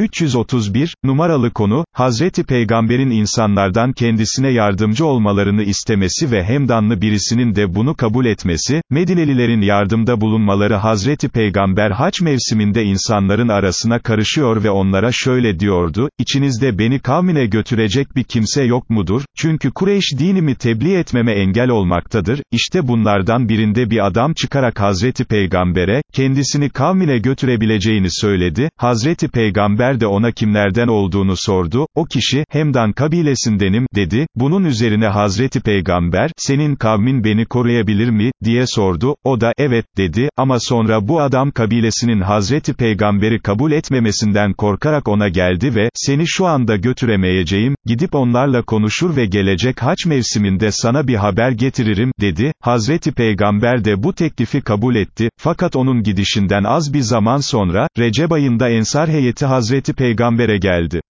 331, numaralı konu, Hazreti Peygamber'in insanlardan kendisine yardımcı olmalarını istemesi ve hemdanlı birisinin de bunu kabul etmesi, Medinelilerin yardımda bulunmaları Hazreti Peygamber haç mevsiminde insanların arasına karışıyor ve onlara şöyle diyordu, içinizde beni kavmine götürecek bir kimse yok mudur, çünkü Kureyş dinimi tebliğ etmeme engel olmaktadır, işte bunlardan birinde bir adam çıkarak Hazreti Peygamber'e, kendisini kavmine götürebileceğini söyledi, Hazreti Peygamber, De ona kimlerden olduğunu sordu, o kişi, Hemdan kabilesindenim, dedi, bunun üzerine Hazreti Peygamber, senin kavmin beni koruyabilir mi, diye sordu, o da, evet, dedi, ama sonra bu adam kabilesinin Hazreti Peygamberi kabul etmemesinden korkarak ona geldi ve, seni şu anda götüremeyeceğim, gidip onlarla konuşur ve gelecek haç mevsiminde sana bir haber getiririm, dedi, Hazreti Peygamber de bu teklifi kabul etti, fakat onun gidişinden az bir zaman sonra, Recep ayında Ensar heyeti Hazreti Hazreti Peygamber'e geldi.